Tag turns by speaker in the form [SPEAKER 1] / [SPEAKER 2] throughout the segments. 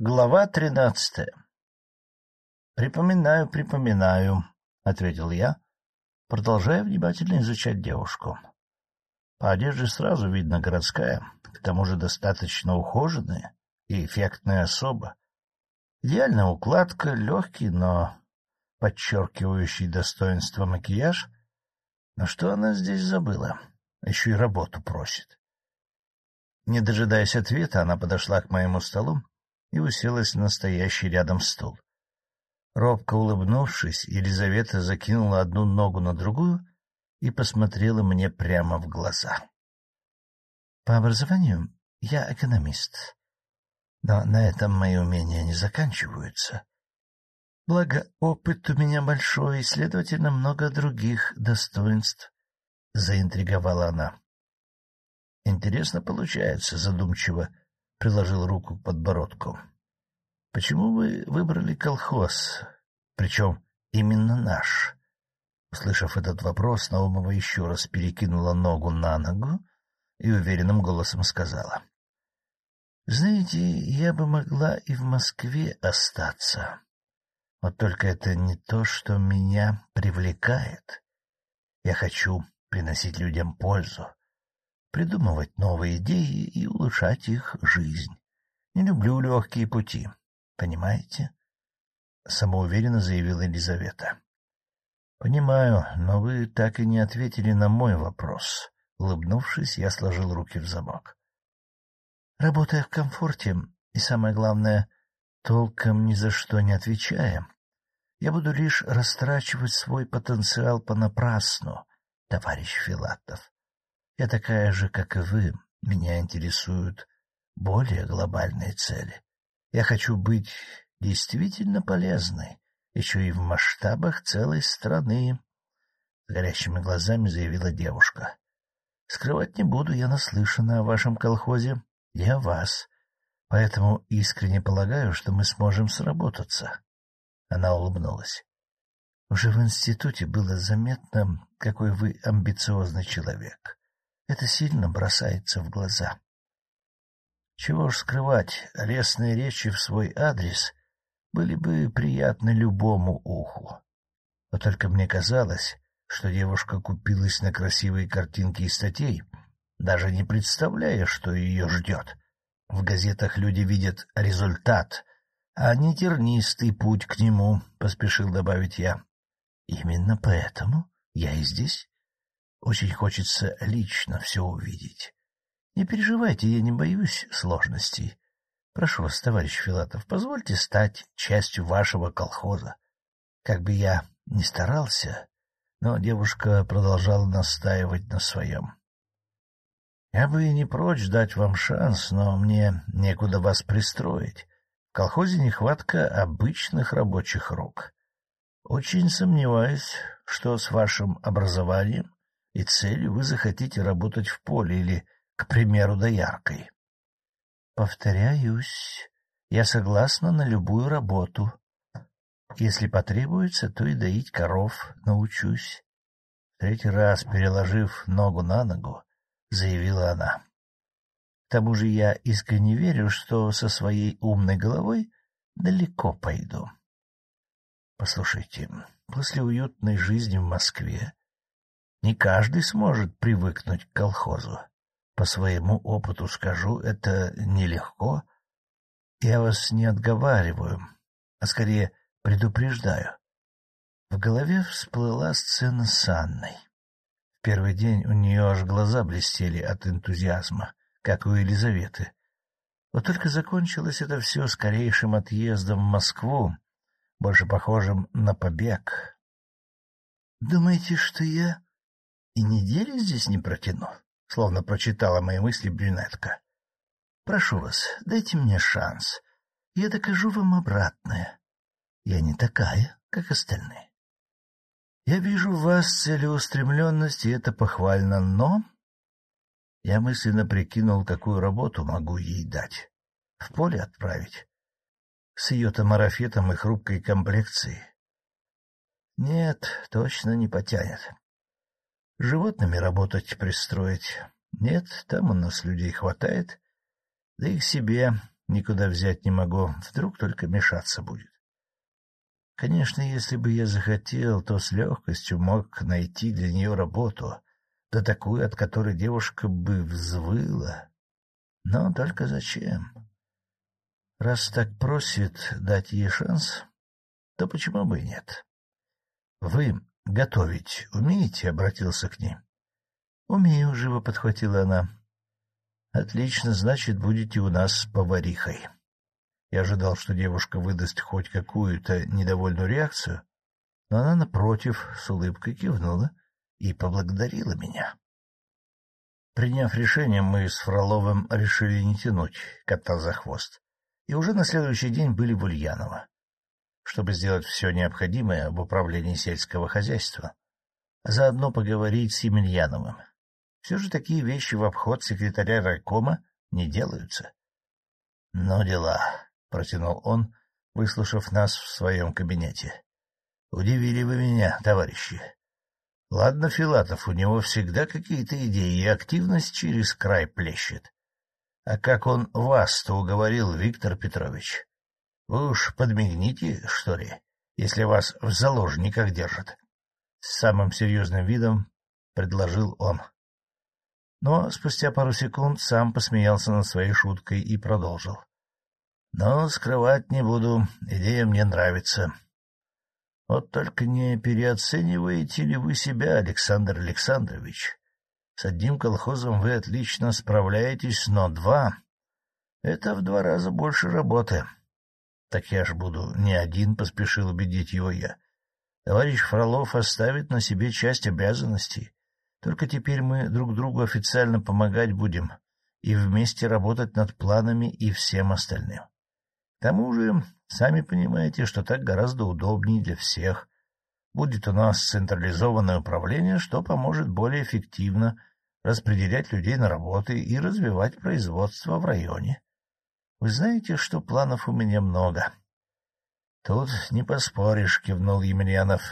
[SPEAKER 1] Глава тринадцатая. «Припоминаю, припоминаю», — ответил я, продолжая внимательно изучать девушку. По одежде сразу видно городская, к тому же достаточно ухоженная и эффектная особа. Идеальная укладка, легкий, но подчеркивающий достоинство макияж. Но что она здесь забыла? Еще и работу просит. Не дожидаясь ответа, она подошла к моему столу и уселась на стоящий рядом стул. Робко улыбнувшись, Елизавета закинула одну ногу на другую и посмотрела мне прямо в глаза. — По образованию я экономист, но на этом мои умения не заканчиваются. Благо, опыт у меня большой, и, следовательно, много других достоинств, — заинтриговала она. — Интересно получается, — задумчиво приложил руку к подбородку. — Почему вы выбрали колхоз, причем именно наш? Услышав этот вопрос, Наумова еще раз перекинула ногу на ногу и уверенным голосом сказала. — Знаете, я бы могла и в Москве остаться. Вот только это не то, что меня привлекает. Я хочу приносить людям пользу, придумывать новые идеи и улучшать их жизнь. Не люблю легкие пути, понимаете? — самоуверенно заявила Елизавета. — Понимаю, но вы так и не ответили на мой вопрос. Улыбнувшись, я сложил руки в замок. Работая в комфорте и, самое главное, толком ни за что не отвечая, я буду лишь растрачивать свой потенциал понапрасну, товарищ Филатов. Я такая же, как и вы. Меня интересуют более глобальные цели. Я хочу быть действительно полезной, еще и в масштабах целой страны. С горящими глазами заявила девушка. Скрывать не буду, я наслышана о вашем колхозе и о вас, поэтому искренне полагаю, что мы сможем сработаться. Она улыбнулась. Уже в институте было заметно, какой вы амбициозный человек. Это сильно бросается в глаза. Чего ж скрывать, лестные речи в свой адрес были бы приятны любому уху. Но только мне казалось, что девушка купилась на красивые картинки и статей, даже не представляя, что ее ждет. В газетах люди видят результат, а не тернистый путь к нему, — поспешил добавить я. Именно поэтому я и здесь. Очень хочется лично все увидеть. Не переживайте, я не боюсь сложностей. Прошу вас, товарищ Филатов, позвольте стать частью вашего колхоза. Как бы я ни старался, но девушка продолжала настаивать на своем. Я бы и не прочь дать вам шанс, но мне некуда вас пристроить. В колхозе нехватка обычных рабочих рук. Очень сомневаюсь, что с вашим образованием и целью вы захотите работать в поле или, к примеру, дояркой. Повторяюсь, я согласна на любую работу. Если потребуется, то и доить коров научусь. Третий раз, переложив ногу на ногу, заявила она. К тому же я искренне верю, что со своей умной головой далеко пойду. Послушайте, после уютной жизни в Москве не каждый сможет привыкнуть к колхозу. По своему опыту скажу, это нелегко. Я вас не отговариваю, а скорее предупреждаю. В голове всплыла сцена с Анной. В первый день у нее аж глаза блестели от энтузиазма, как у Елизаветы. Вот только закончилось это все скорейшим отъездом в Москву, больше похожим на побег. — Думаете, что я и недели здесь не протяну, словно прочитала мои мысли брюнетка. Прошу вас, дайте мне шанс. Я докажу вам обратное. Я не такая, как остальные. Я вижу в вас целеустремленность, и это похвально, но... Я мысленно прикинул, какую работу могу ей дать. В поле отправить. С ее-то марафетом и хрупкой комплекцией. Нет, точно не потянет. Животными работать пристроить. Нет, там у нас людей хватает. Да и к себе никуда взять не могу, вдруг только мешаться будет. Конечно, если бы я захотел, то с легкостью мог найти для нее работу, да такую, от которой девушка бы взвыла. Но только зачем? Раз так просит дать ей шанс, то почему бы и нет? — Вы готовить умеете? — обратился к ней. — Умею, — живо подхватила она. — Отлично, значит, будете у нас поварихой. Я ожидал, что девушка выдаст хоть какую-то недовольную реакцию, но она, напротив, с улыбкой кивнула и поблагодарила меня. Приняв решение, мы с Фроловым решили не тянуть кота за хвост, и уже на следующий день были в Ульяново, чтобы сделать все необходимое об управлении сельского хозяйства, а заодно поговорить с Емельяновым. Все же такие вещи в обход секретаря райкома не делаются. Но ну, дела протянул он, выслушав нас в своем кабинете. — Удивили вы меня, товарищи. Ладно, Филатов, у него всегда какие-то идеи, и активность через край плещет. А как он вас-то уговорил, Виктор Петрович? Вы уж подмигните, что ли, если вас в заложниках держат? С самым серьезным видом предложил он. Но спустя пару секунд сам посмеялся над своей шуткой и продолжил. — но скрывать не буду, идея мне нравится. Вот только не переоцениваете ли вы себя, Александр Александрович? С одним колхозом вы отлично справляетесь, но два — это в два раза больше работы. Так я ж буду не один, — поспешил убедить его я. Товарищ Фролов оставит на себе часть обязанностей. Только теперь мы друг другу официально помогать будем и вместе работать над планами и всем остальным. К тому же, сами понимаете, что так гораздо удобнее для всех. Будет у нас централизованное управление, что поможет более эффективно распределять людей на работы и развивать производство в районе. Вы знаете, что планов у меня много. — Тут не поспоришь, — кивнул Емельянов.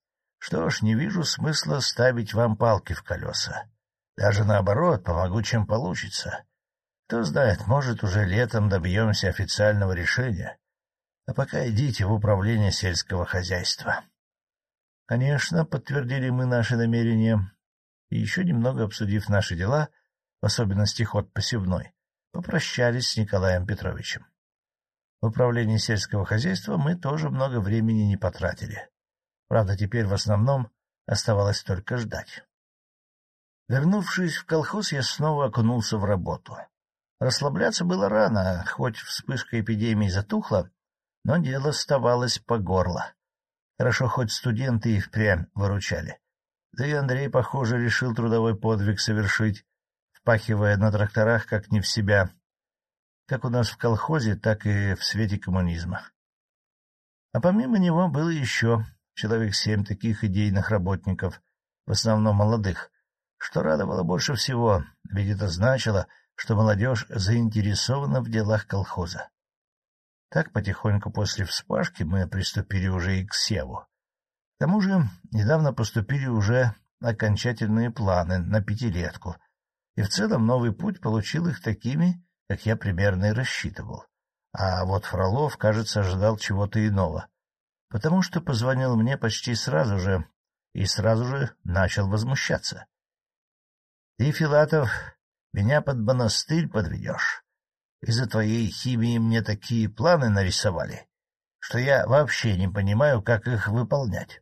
[SPEAKER 1] — Что ж, не вижу смысла ставить вам палки в колеса. Даже наоборот, помогу, чем получится. Кто знает, может, уже летом добьемся официального решения. А пока идите в управление сельского хозяйства. Конечно, подтвердили мы наши намерения, и еще немного обсудив наши дела, в особенности ход посевной, попрощались с Николаем Петровичем. В управлении сельского хозяйства мы тоже много времени не потратили. Правда, теперь в основном оставалось только ждать. Вернувшись в колхоз, я снова окунулся в работу. Расслабляться было рано, хоть вспышка эпидемии затухла, но дело оставалось по горло. Хорошо, хоть студенты и впрямь выручали. Да и Андрей, похоже, решил трудовой подвиг совершить, впахивая на тракторах как не в себя, как у нас в колхозе, так и в свете коммунизма. А помимо него было еще человек семь таких идейных работников, в основном молодых, что радовало больше всего, ведь это значило — что молодежь заинтересована в делах колхоза. Так потихоньку после вспашки мы приступили уже и к севу. К тому же недавно поступили уже окончательные планы на пятилетку, и в целом новый путь получил их такими, как я примерно и рассчитывал. А вот Фролов, кажется, ожидал чего-то иного, потому что позвонил мне почти сразу же и сразу же начал возмущаться. — Ты, Филатов, меня под монастырь подведешь. Из-за твоей химии мне такие планы нарисовали, что я вообще не понимаю, как их выполнять. —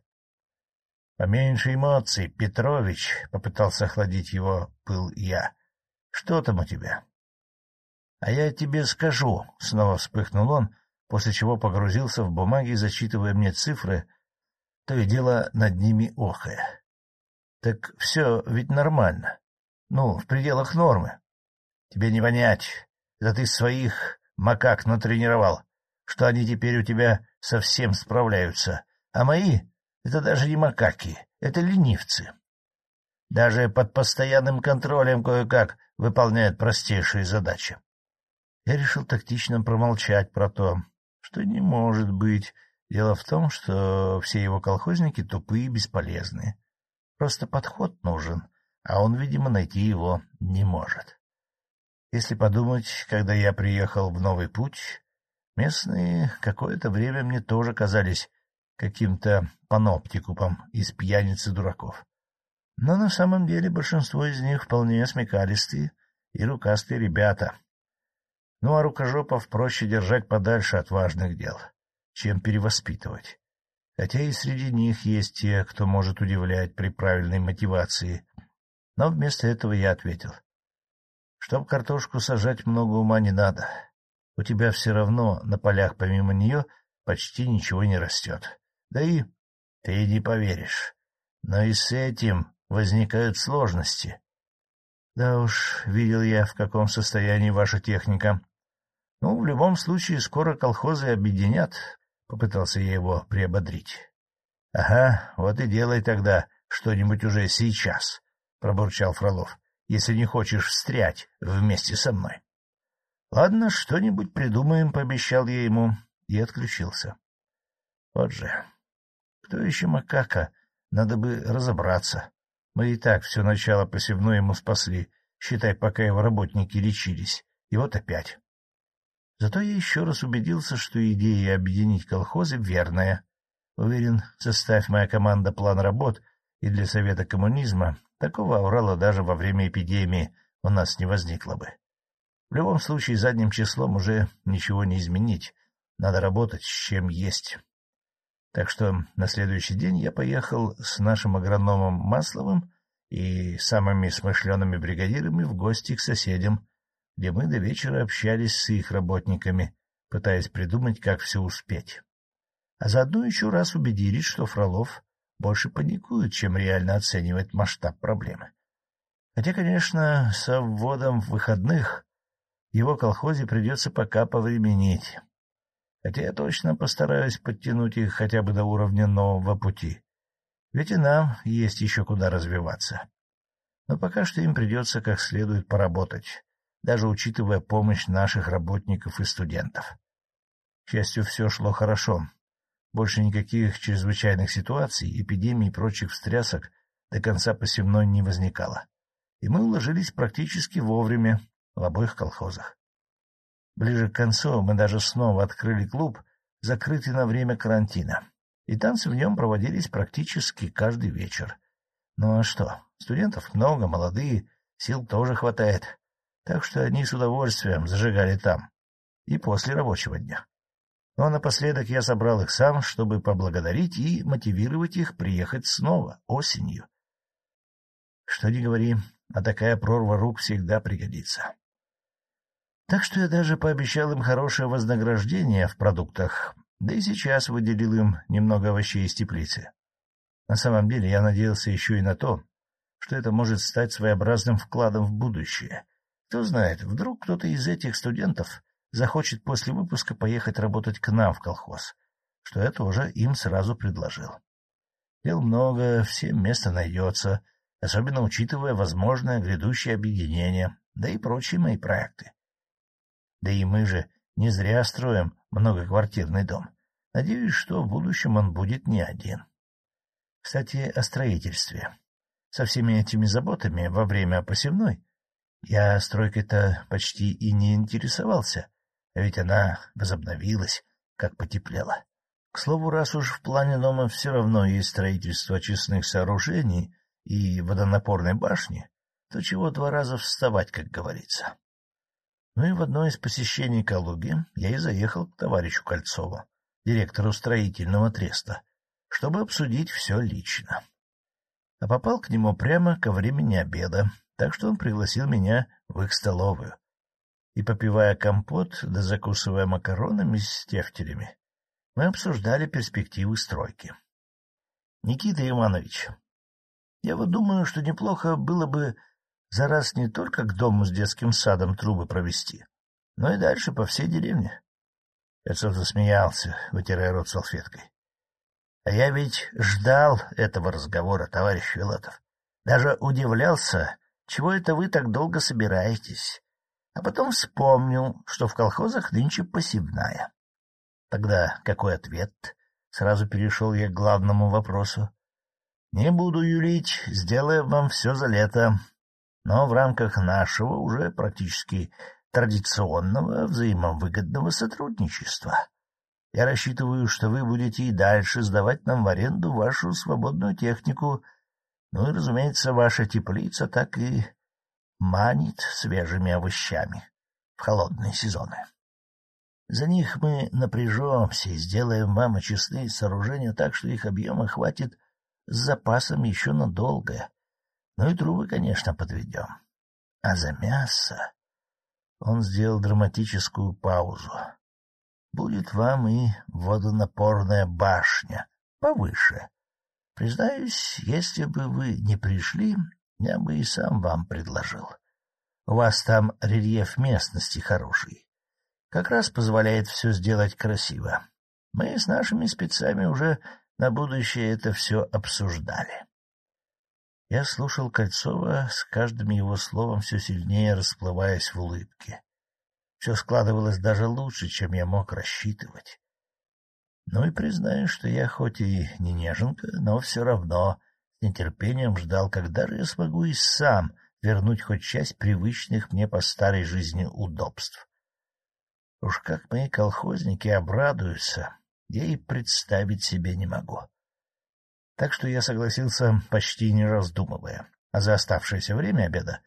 [SPEAKER 1] Поменьше эмоций, Петрович, — попытался охладить его пыл я. — Что там у тебя? — А я тебе скажу, — снова вспыхнул он, после чего погрузился в бумаги, зачитывая мне цифры, то и дело над ними охая. — Так все ведь нормально. Ну, в пределах нормы. Тебе не понять. Это ты своих макак натренировал, что они теперь у тебя совсем справляются. А мои — это даже не макаки, это ленивцы. Даже под постоянным контролем кое-как выполняют простейшие задачи. Я решил тактично промолчать про то, что не может быть. Дело в том, что все его колхозники тупые и бесполезные. Просто подход нужен, а он, видимо, найти его не может. Если подумать, когда я приехал в новый путь, местные какое-то время мне тоже казались каким-то паноптикупом из пьяниц и дураков. Но на самом деле большинство из них вполне смекалистые и рукастые ребята. Ну а рукожопов проще держать подальше от важных дел, чем перевоспитывать. Хотя и среди них есть те, кто может удивлять при правильной мотивации. Но вместо этого я ответил. Чтоб картошку сажать, много ума не надо. У тебя все равно на полях помимо нее почти ничего не растет. Да и ты не поверишь. Но и с этим возникают сложности. Да уж, видел я, в каком состоянии ваша техника. Ну, в любом случае, скоро колхозы объединят, — попытался я его приободрить. — Ага, вот и делай тогда что-нибудь уже сейчас, — пробурчал Фролов, — если не хочешь встрять вместе со мной. — Ладно, что-нибудь придумаем, — пообещал я ему, и отключился. Вот же, кто еще макака, надо бы разобраться. Мы и так все начало посевной ему спасли, считай, пока его работники лечились. И вот опять. Зато я еще раз убедился, что идея объединить колхозы верная. Уверен, составь моя команда план работ, и для Совета коммунизма такого аурала даже во время эпидемии у нас не возникло бы. В любом случае, задним числом уже ничего не изменить. Надо работать с чем есть. Так что на следующий день я поехал с нашим агрономом Масловым и самыми смышленными бригадирами в гости к соседям, где мы до вечера общались с их работниками, пытаясь придумать, как все успеть. А заодно еще раз убедились, что Фролов больше паникует, чем реально оценивает масштаб проблемы. Хотя, конечно, со вводом выходных его колхозе придется пока повременить хотя я точно постараюсь подтянуть их хотя бы до уровня нового пути. Ведь и нам есть еще куда развиваться. Но пока что им придется как следует поработать, даже учитывая помощь наших работников и студентов. К счастью, все шло хорошо. Больше никаких чрезвычайных ситуаций, эпидемий и прочих встрясок до конца посевной не возникало. И мы уложились практически вовремя в обоих колхозах. Ближе к концу мы даже снова открыли клуб, закрытый на время карантина, и танцы в нем проводились практически каждый вечер. Ну а что, студентов много, молодые, сил тоже хватает, так что они с удовольствием зажигали там и после рабочего дня. Ну а напоследок я собрал их сам, чтобы поблагодарить и мотивировать их приехать снова, осенью. Что ни говори, а такая прорва рук всегда пригодится. Так что я даже пообещал им хорошее вознаграждение в продуктах, да и сейчас выделил им немного овощей из теплицы. На самом деле я надеялся еще и на то, что это может стать своеобразным вкладом в будущее. Кто знает, вдруг кто-то из этих студентов захочет после выпуска поехать работать к нам в колхоз, что я тоже им сразу предложил. Дел много, всем место найдется, особенно учитывая возможное грядущее объединение, да и прочие мои проекты. Да и мы же не зря строим многоквартирный дом. Надеюсь, что в будущем он будет не один. Кстати, о строительстве. Со всеми этими заботами во время посевной я стройкой-то почти и не интересовался, а ведь она возобновилась, как потеплела. К слову, раз уж в плане дома все равно есть строительство очистных сооружений и водонапорной башни, то чего два раза вставать, как говорится. Ну и в одно из посещений Калуги я и заехал к товарищу Кольцову, директору строительного треста, чтобы обсудить все лично. А попал к нему прямо ко времени обеда, так что он пригласил меня в их столовую. И, попивая компот да закусывая макаронами с тефтерями, мы обсуждали перспективы стройки. — Никита Иванович, я вот думаю, что неплохо было бы за раз не только к дому с детским садом трубы провести, но и дальше по всей деревне. Пецов засмеялся, вытирая рот салфеткой. — А я ведь ждал этого разговора, товарищ Филатов. Даже удивлялся, чего это вы так долго собираетесь. А потом вспомнил, что в колхозах нынче посевная. Тогда какой ответ? Сразу перешел я к главному вопросу. — Не буду юлить, сделаем вам все за лето. Но в рамках нашего уже практически традиционного взаимовыгодного сотрудничества. Я рассчитываю, что вы будете и дальше сдавать нам в аренду вашу свободную технику, ну и, разумеется, ваша теплица так и манит свежими овощами в холодные сезоны. За них мы напряжемся и сделаем вам очистные сооружения так, что их объема хватит с запасом еще надолго. Ну и трубы, конечно, подведем. А за мясо... Он сделал драматическую паузу. Будет вам и водонапорная башня повыше. Признаюсь, если бы вы не пришли, я бы и сам вам предложил. У вас там рельеф местности хороший. Как раз позволяет все сделать красиво. Мы с нашими спецами уже на будущее это все обсуждали. Я слушал Кольцова, с каждым его словом все сильнее расплываясь в улыбке. Все складывалось даже лучше, чем я мог рассчитывать. Ну и признаю, что я хоть и не неженка, но все равно с нетерпением ждал, когда же я смогу и сам вернуть хоть часть привычных мне по старой жизни удобств. Уж как мои колхозники обрадуются, я и представить себе не могу. Так что я согласился, почти не раздумывая. А за оставшееся время обеда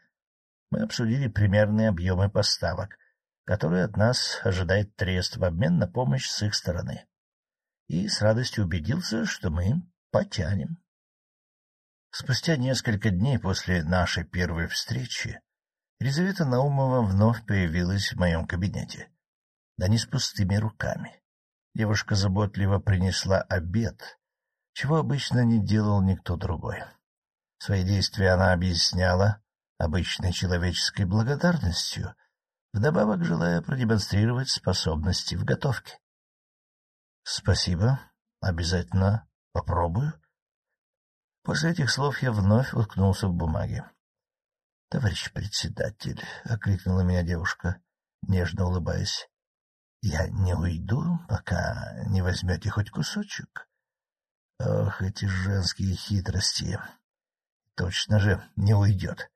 [SPEAKER 1] мы обсудили примерные объемы поставок, которые от нас ожидает трест в обмен на помощь с их стороны. И с радостью убедился, что мы потянем. Спустя несколько дней после нашей первой встречи Елизавета Наумова вновь появилась в моем кабинете да не с пустыми руками. Девушка заботливо принесла обед, чего обычно не делал никто другой. Свои действия она объясняла обычной человеческой благодарностью, вдобавок желая продемонстрировать способности в готовке. — Спасибо, обязательно попробую. После этих слов я вновь уткнулся в бумаге. — Товарищ председатель, — окликнула меня девушка, нежно улыбаясь, я не уйду, пока не возьмете хоть кусочек. Ох, эти женские хитрости. Точно же не уйдет.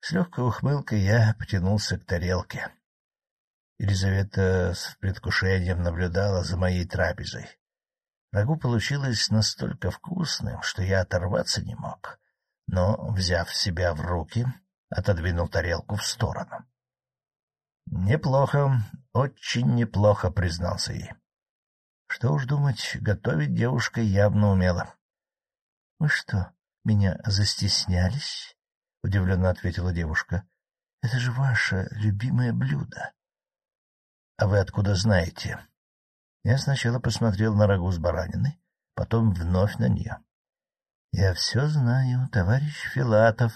[SPEAKER 1] С легкой ухмылкой я потянулся к тарелке. Елизавета с предвкушением наблюдала за моей трапезой. Рагу получилось настолько вкусным, что я оторваться не мог, но, взяв себя в руки, отодвинул тарелку в сторону. — Неплохо, очень неплохо, — признался ей. Что уж думать, готовить девушка явно умела. — Вы что, меня застеснялись? — удивленно ответила девушка. — Это же ваше любимое блюдо. — А вы откуда знаете? Я сначала посмотрел на рагу с бараниной, потом вновь на нее. — Я все знаю, товарищ Филатов.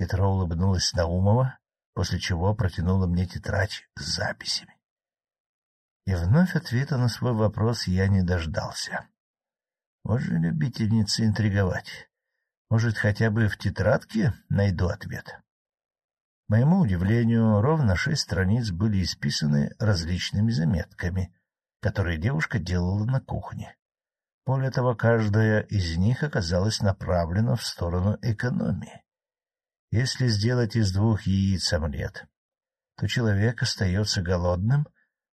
[SPEAKER 1] Хитро улыбнулась Наумова, после чего протянула мне тетрадь с записями. И вновь ответа на свой вопрос я не дождался. Вот же любительница интриговать. Может, хотя бы в тетрадке найду ответ. моему удивлению, ровно шесть страниц были исписаны различными заметками, которые девушка делала на кухне. Более того, каждая из них оказалась направлена в сторону экономии. Если сделать из двух яиц омлет, то человек остается голодным,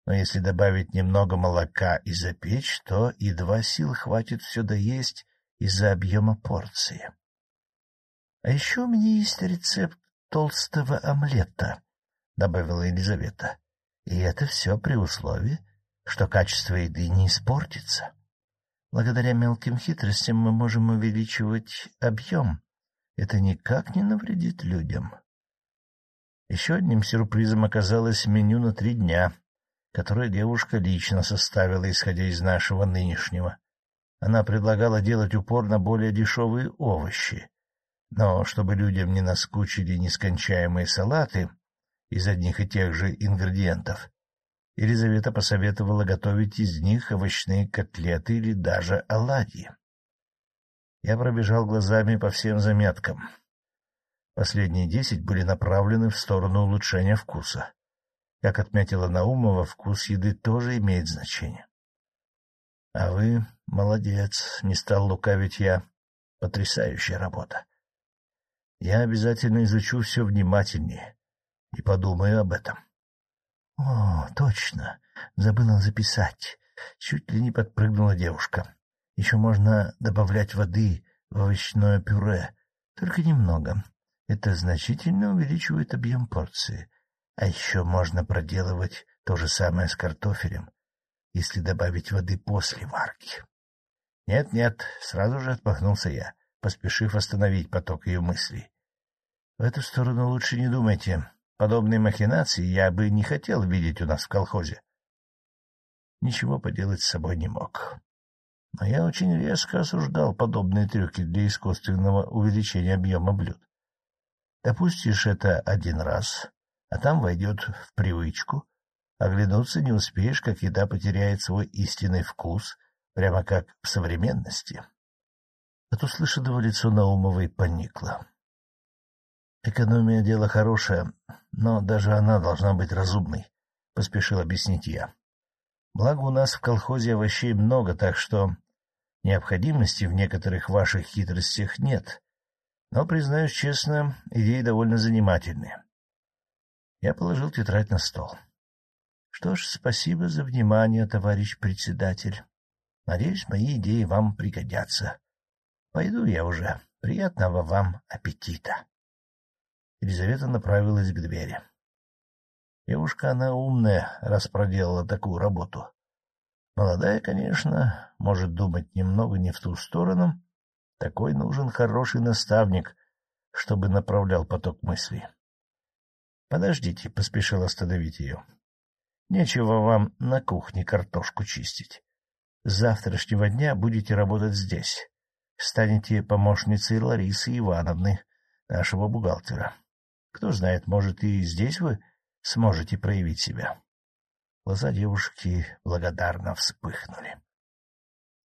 [SPEAKER 1] но если добавить немного молока и запечь, то едва сил хватит все доесть из-за объема порции. — А еще у меня есть рецепт толстого омлета, — добавила Елизавета. — И это все при условии, что качество еды не испортится. Благодаря мелким хитростям мы можем увеличивать объем, это никак не навредит людям. Еще одним сюрпризом оказалось меню на три дня, которое девушка лично составила, исходя из нашего нынешнего. Она предлагала делать упор на более дешевые овощи, но чтобы людям не наскучили нескончаемые салаты из одних и тех же ингредиентов, Елизавета посоветовала готовить из них овощные котлеты или даже оладьи. Я пробежал глазами по всем заметкам. Последние десять были направлены в сторону улучшения вкуса. Как отметила Наумова, вкус еды тоже имеет значение. — А вы молодец, не стал лукавить я. Потрясающая работа. Я обязательно изучу все внимательнее и подумаю об этом. — О, точно, забыла записать. Чуть ли не подпрыгнула девушка. Еще можно добавлять воды в овощное пюре, только немного. Это значительно увеличивает объем порции. А еще можно проделывать то же самое с картофелем, если добавить воды после варки. «Нет, — сразу же отмахнулся я, поспешив остановить поток ее мыслей. — В эту сторону лучше не думайте. Подобные махинации я бы не хотел видеть у нас в колхозе. Ничего поделать с собой не мог. Но я очень резко осуждал подобные трюки для искусственного увеличения объема блюд. Допустишь это один раз, а там войдет в привычку. Оглянуться не успеешь, как еда потеряет свой истинный вкус, прямо как в современности. От услышанного лицо Наумовой поникло. Экономия — дело хорошее, но даже она должна быть разумной, — поспешил объяснить я. Благо у нас в колхозе овощей много, так что необходимости в некоторых ваших хитростях нет. Но, признаюсь честно, идеи довольно занимательные. Я положил тетрадь на стол. Что ж, спасибо за внимание, товарищ председатель. Надеюсь, мои идеи вам пригодятся. Пойду я уже. Приятного вам аппетита. Елизавета направилась к двери. Девушка она умная, раз проделала такую работу. Молодая, конечно, может думать немного не в ту сторону. Такой нужен хороший наставник, чтобы направлял поток мыслей. — Подождите, — поспешил остановить ее. — Нечего вам на кухне картошку чистить. С завтрашнего дня будете работать здесь. Станете помощницей Ларисы Ивановны, нашего бухгалтера. Кто знает, может, и здесь вы сможете проявить себя. Глаза девушки благодарно вспыхнули.